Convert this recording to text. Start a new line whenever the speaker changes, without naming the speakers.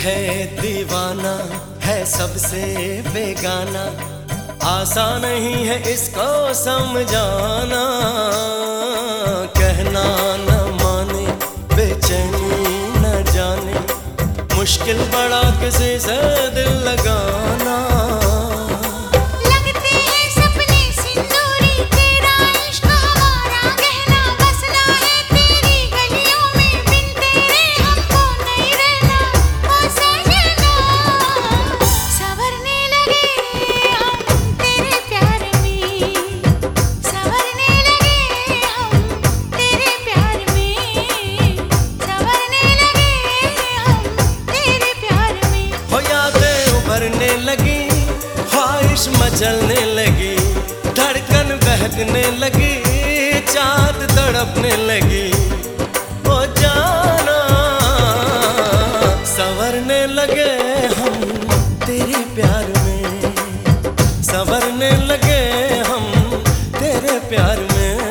दीवाना, है सबसे बेगाना। आसान नहीं है इसको समझाना। कहना न माने, बेचैनी न जाने। मुश्किल बड़ा किसी से जलने लगी, धड़कन बहकने लगी, चाँद तड़पने लगी। ओ जाना, सवरने लगे हम तेरे प्यार में। सवरने लगे हम तेरे प्यार में।